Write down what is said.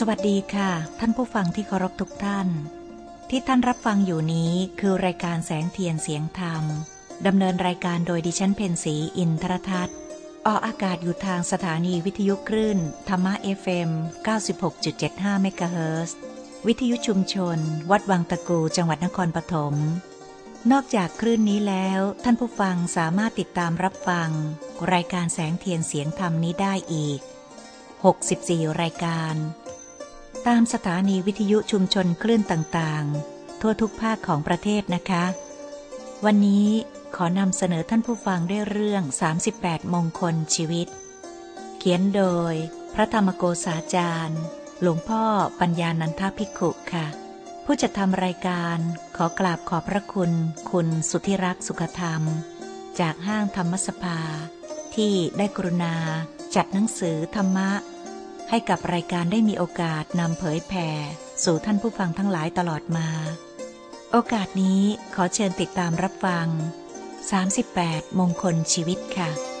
สวัสดีค่ะ ท่านผู้ฟังที่เคารพทุกท่าน ที่ท่านรับฟังอยู่นี้คือรายการแสงเทียนเสียงธรรมดำเนินรายการโดยดิฉันเพนสีอินทรทัศน์ออกอากาศอยู่ทางสถานีวิทยุคลื่น ธรรมะ FM 96.75เมกะเฮิร์วิทยุชุมชน วัดวังตะกูจังหวัดนครปฐมนอกจากคลื่นนี้แล้ว ท่านผู้ฟังสามารถติดตามรับฟัง รายการแสงเทียนเสียงธรรมนี้ได้อีก 64 รายการ ตามสถานีวิทยุชุมชนคลื่นต่างๆ ทั่วทุกภาคของประเทศนะคะ วันนี้ขอนำเสนอท่านผู้ฟังได้เรื่อง 38 มงคลชีวิต เขียนโดย พระธรรมโกษาจารย์ หลวงพ่อปัญญานันทภิกขุค่ะ ผู้จะทำรายการขอกราบขอบพระคุณ คุณสุธิรักษ์สุขธรรม จากห้างธรรมสภา ที่ได้กรุณาจัดหนังสือธรรมะ ให้กับรายการได้มีโอกาสนำเผยแผ่ สู่ท่านผู้ฟังทั้งหลายตลอดมา โอกาสนี้ขอเชิญติดตามรับฟัง 38 มงคลชีวิตค่ะ